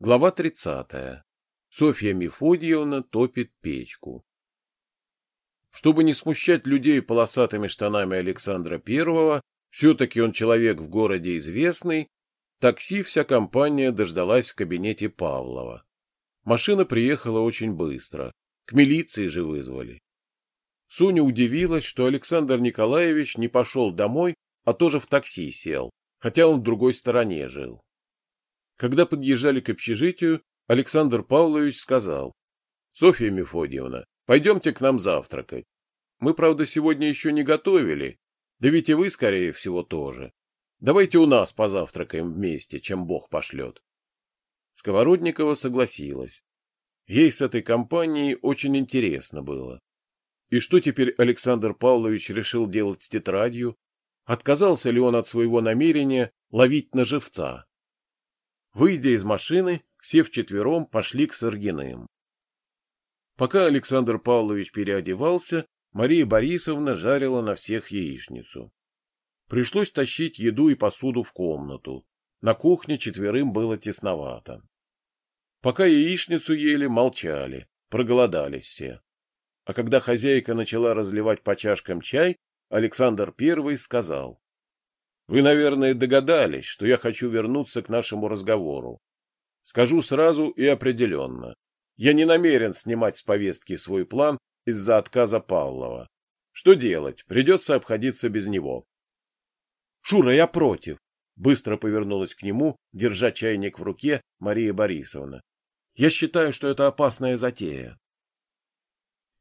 Глава 30. Софья Мефодиевна топит печку. Чтобы не смущать людей полосатыми штанами Александра Первого, все-таки он человек в городе известный, такси вся компания дождалась в кабинете Павлова. Машина приехала очень быстро, к милиции же вызвали. Суня удивилась, что Александр Николаевич не пошел домой, а тоже в такси сел, хотя он в другой стороне жил. Когда подъезжали к общежитию, Александр Павлович сказал, «Софья Мефодьевна, пойдемте к нам завтракать. Мы, правда, сегодня еще не готовили, да ведь и вы, скорее всего, тоже. Давайте у нас позавтракаем вместе, чем Бог пошлет». Сковородникова согласилась. Ей с этой компанией очень интересно было. И что теперь Александр Павлович решил делать с тетрадью? Отказался ли он от своего намерения ловить на живца? Выйдя из машины, все вчетвером пошли к Саргиным. Пока Александр Павлович переодевался, Мария Борисовна жарила на всех яичницу. Пришлось тащить еду и посуду в комнату. На кухне четверым было тесновато. Пока яичницу ели, молчали, проголодались все. А когда хозяйка начала разливать по чашкам чай, Александр Первый сказал. Вы, наверное, догадались, что я хочу вернуться к нашему разговору. Скажу сразу и определенно. Я не намерен снимать с повестки свой план из-за отказа Павлова. Что делать? Придется обходиться без него. Шура, я против. Быстро повернулась к нему, держа чайник в руке, Мария Борисовна. Я считаю, что это опасная затея.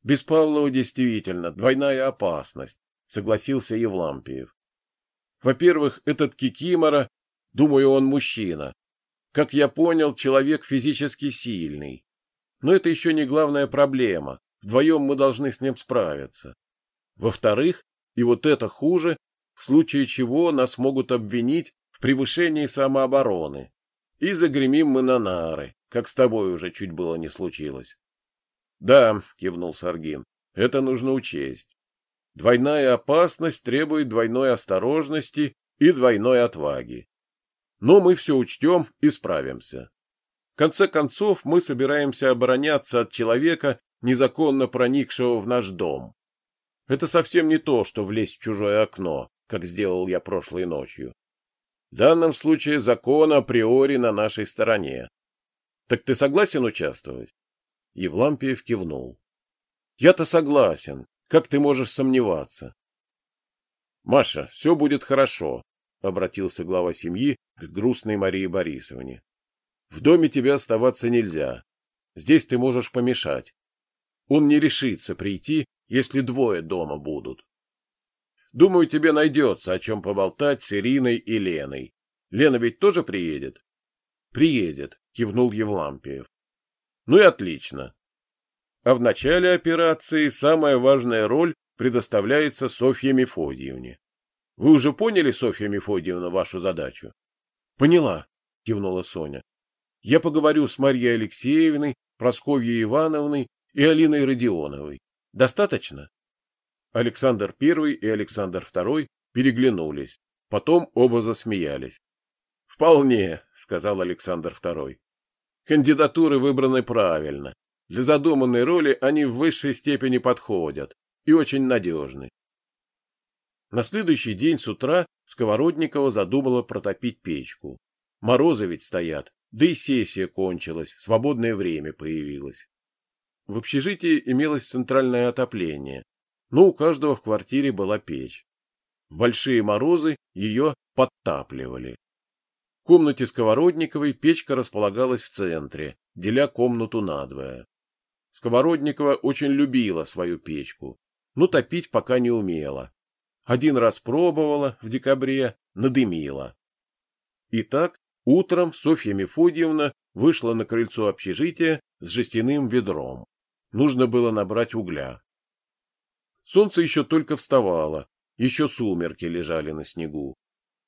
Без Павлова действительно двойная опасность, согласился Евлампиев. Во-первых, этот Кикимора, думаю, он мужчина. Как я понял, человек физически сильный. Но это еще не главная проблема. Вдвоем мы должны с ним справиться. Во-вторых, и вот это хуже, в случае чего нас могут обвинить в превышении самообороны. И загремим мы на нары, как с тобой уже чуть было не случилось. — Да, — кивнул Саргин, — это нужно учесть. Двойная опасность требует двойной осторожности и двойной отваги. Но мы все учтем и справимся. В конце концов, мы собираемся обороняться от человека, незаконно проникшего в наш дом. Это совсем не то, что влезть в чужое окно, как сделал я прошлой ночью. В данном случае закон априори на нашей стороне. Так ты согласен участвовать? Евлампиев кивнул. Я-то согласен, как ты можешь сомневаться? — Маша, все будет хорошо, — обратился глава семьи к грустной Марии Борисовне. — В доме тебе оставаться нельзя. Здесь ты можешь помешать. Он не решится прийти, если двое дома будут. Думаю, тебе найдется, о чем поболтать с Ириной и Леной. Лена ведь тоже приедет? — Приедет, — кивнул Евлампиев. — Ну и отлично а в начале операции самая важная роль предоставляется Софье Мефодиевне. Вы уже поняли, Софья Мефодиевна, вашу задачу? — Поняла, — кивнула Соня. — Я поговорю с Марьей Алексеевной, Просковьей Ивановной и Алиной Родионовой. Достаточно? Александр I и Александр II переглянулись, потом оба засмеялись. — Вполне, — сказал Александр II. — Кандидатуры выбраны правильно. Для задуманной роли они в высшей степени подходят и очень надежны. На следующий день с утра Сковородникова задумала протопить печку. Морозы ведь стоят, да и сессия кончилась, свободное время появилось. В общежитии имелось центральное отопление, но у каждого в квартире была печь. В большие морозы ее подтапливали. В комнате Сковородниковой печка располагалась в центре, деля комнату надвое. Сковородникова очень любила свою печку, но топить пока не умела. Один раз пробовала в декабре, надымила. Итак, утром Софья Мефодьевна вышла на крыльцо общежития с жестяным ведром. Нужно было набрать угля. Солнце еще только вставало, еще сумерки лежали на снегу.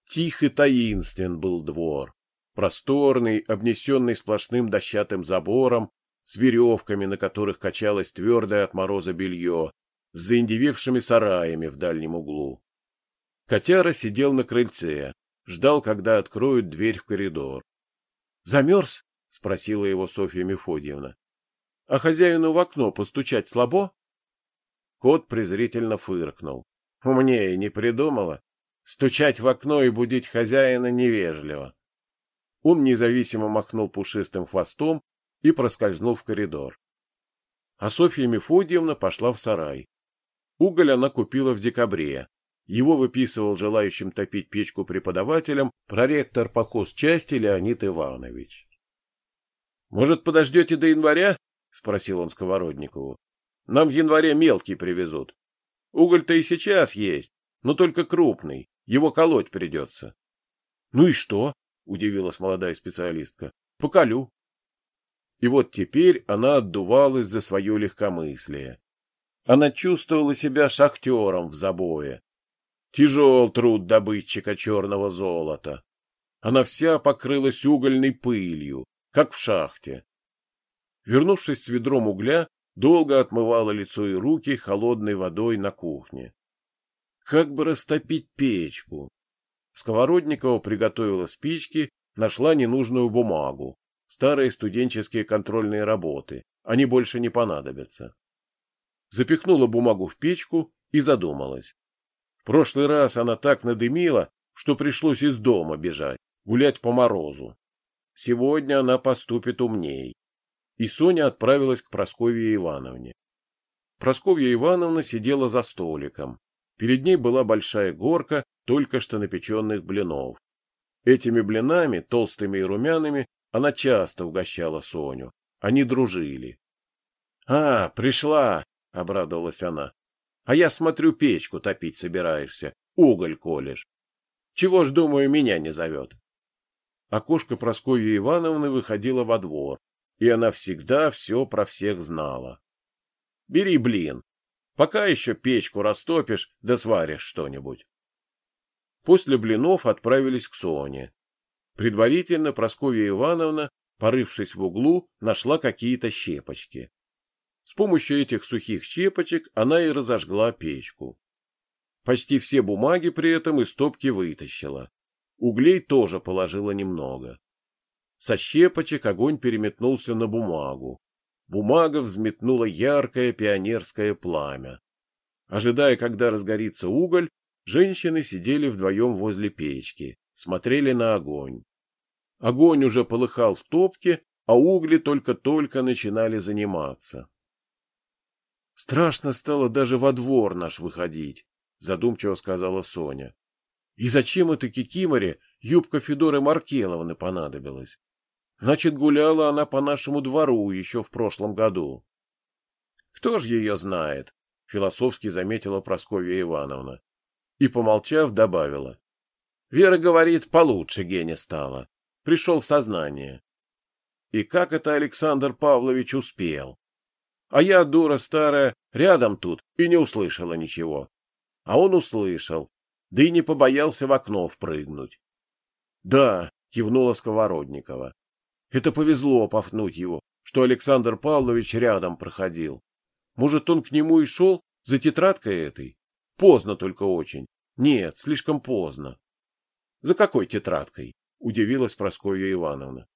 Тих и таинствен был двор, просторный, обнесенный сплошным дощатым забором, с веревками, на которых качалось твердое от мороза белье, с заиндевевшими сараями в дальнем углу. Котяра сидел на крыльце, ждал, когда откроют дверь в коридор. — Замерз? — спросила его Софья Мефодьевна. — А хозяину в окно постучать слабо? Кот презрительно фыркнул. — Умнее не придумала. Стучать в окно и будить хозяина невежливо. Он независимо махнул пушистым хвостом и проскользнул в коридор. А Софья Мефодьевна пошла в сарай. Уголь она купила в декабре. Его выписывал желающим топить печку преподавателям проректор по хозчасти Леонид Иванович. — Может, подождете до января? — спросил он Сковородникову. — Нам в январе мелкий привезут. Уголь-то и сейчас есть, но только крупный. Его колоть придется. — Ну и что? — удивилась молодая специалистка. — Поколю. И вот теперь она отдувалась за свое легкомыслие. Она чувствовала себя шахтером в забое. Тяжел труд добытчика черного золота. Она вся покрылась угольной пылью, как в шахте. Вернувшись с ведром угля, долго отмывала лицо и руки холодной водой на кухне. Как бы растопить печку? Сковородникова приготовила спички, нашла ненужную бумагу, старые студенческие контрольные работы, они больше не понадобятся. Запихнула бумагу в печку и задумалась. В прошлый раз она так надымила, что пришлось из дома бежать, гулять по морозу. Сегодня она поступит умней. И Соня отправилась к Прасковье Ивановне. Прасковья Ивановна сидела за столиком. Перед ней была большая горка только что напеченных блинов. Этими блинами, толстыми и румяными, она часто угощала Соню. Они дружили. — А, пришла! — обрадовалась она. — А я смотрю, печку топить собираешься, уголь колешь. Чего ж, думаю, меня не зовет? Окошко Прасковьи Ивановны выходило во двор, и она всегда все про всех знала. — Бери блин. Пока еще печку растопишь, да сваришь что-нибудь. После блинов отправились к Соне. Предварительно Прасковья Ивановна, порывшись в углу, нашла какие-то щепочки. С помощью этих сухих щепочек она и разожгла печку. Почти все бумаги при этом из топки вытащила. Углей тоже положила немного. Со щепочек огонь переметнулся на бумагу. Бумага взметнула яркое пионерское пламя. Ожидая, когда разгорится уголь, женщины сидели вдвоем возле печки, смотрели на огонь. Огонь уже полыхал в топке, а угли только-только начинали заниматься. Страшно стало даже во двор наш выходить, задумчиво сказала Соня. И зачем это Кикиморе юбка Федоры Маркеловны понадобилась? Значит, гуляла она по нашему двору еще в прошлом году. Кто ж ее знает? Философски заметила Прасковья Ивановна. И, помолчав, добавила. Вера говорит, получше Гене стало пришел в сознание. И как это Александр Павлович успел? А я, дура старая, рядом тут и не услышала ничего. А он услышал, да и не побоялся в окно впрыгнуть. — Да, — кивнула Сковородникова. — Это повезло пофнуть его, что Александр Павлович рядом проходил. Может, он к нему и шел за тетрадкой этой? Поздно только очень. Нет, слишком поздно. — За какой тетрадкой? — удивилась Прасковья Ивановна.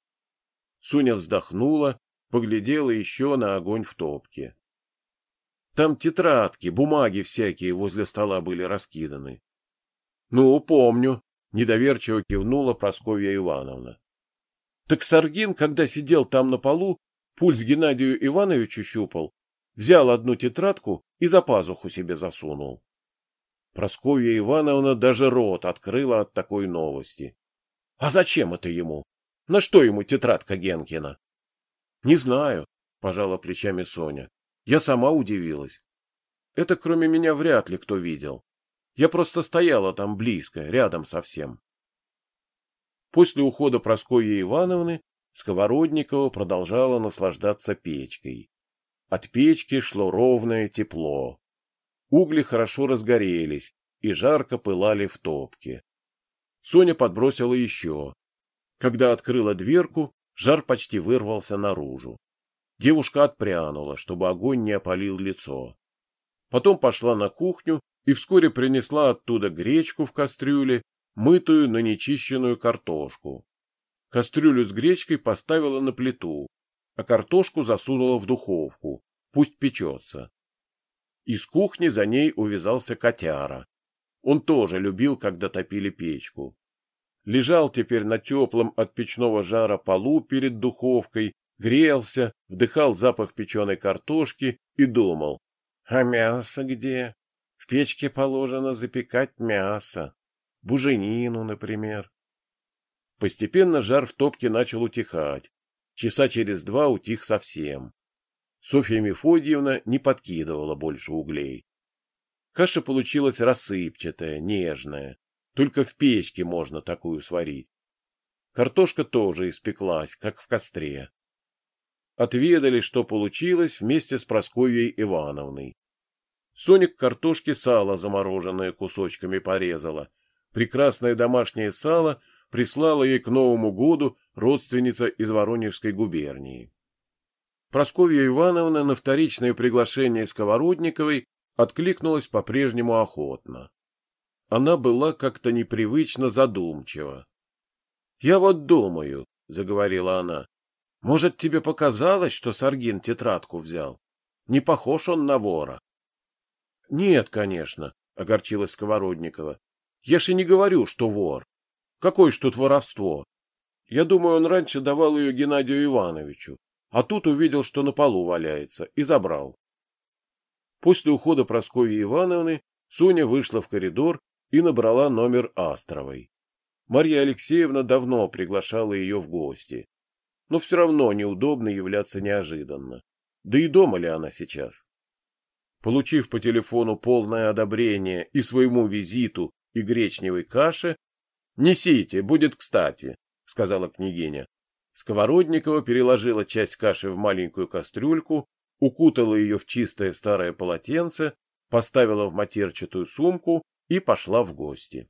Суня вздохнула, поглядела еще на огонь в топке. Там тетрадки, бумаги всякие возле стола были раскиданы. — Ну, помню, — недоверчиво кивнула Прасковья Ивановна. Так Саргин, когда сидел там на полу, пульс Геннадию Ивановичу щупал, взял одну тетрадку и за пазуху себе засунул. Прасковья Ивановна даже рот открыла от такой новости. А зачем это ему? На что ему тетрадка Генкина? Не знаю, пожала плечами Соня. Я сама удивилась. Это кроме меня вряд ли кто видел. Я просто стояла там близко, рядом совсем. После ухода Прасковьи Ивановны Сковородникова продолжала наслаждаться печкой. От печки шло ровное тепло. Угли хорошо разгорелись и жарко пылали в топке. Соня подбросила еще. Когда открыла дверку, жар почти вырвался наружу. Девушка отпрянула, чтобы огонь не опалил лицо. Потом пошла на кухню и вскоре принесла оттуда гречку в кастрюле, мытую, но нечищенную картошку. Кастрюлю с гречкой поставила на плиту, а картошку засунула в духовку, пусть печется. Из кухни за ней увязался котяра. Он тоже любил, когда топили печку. Лежал теперь на теплом от печного жара полу перед духовкой, грелся, вдыхал запах печеной картошки и думал. А мясо где? В печке положено запекать мясо. Буженину, например. Постепенно жар в топке начал утихать. Часа через два утих совсем. Софья Мефодьевна не подкидывала больше углей. Каша получилась рассыпчатая, нежная. Только в печке можно такую сварить. Картошка тоже испеклась, как в костре. Отведали, что получилось, вместе с Просковьей Ивановной. Соник картошки сало замороженное кусочками порезала. Прекрасное домашнее сало прислала ей к Новому году родственница из Воронежской губернии. Просковья Ивановна на вторичное приглашение Сковородниковой откликнулась по-прежнему охотно. Она была как-то непривычно задумчива. — Я вот думаю, — заговорила она, — может, тебе показалось, что Саргин тетрадку взял? Не похож он на вора. — Нет, конечно, — огорчилась Сковородникова. — Я же не говорю, что вор. Какое ж тут воровство? Я думаю, он раньше давал ее Геннадию Ивановичу, а тут увидел, что на полу валяется, и забрал. После ухода Прасковьи Ивановны Соня вышла в коридор и набрала номер Астровой. Марья Алексеевна давно приглашала ее в гости. Но все равно неудобно являться неожиданно. Да и дома ли она сейчас? Получив по телефону полное одобрение и своему визиту, и гречневой каше, «Несите, будет кстати», — сказала княгиня. Сковородникова переложила часть каши в маленькую кастрюльку, укутала ее в чистое старое полотенце, поставила в матерчатую сумку и пошла в гости.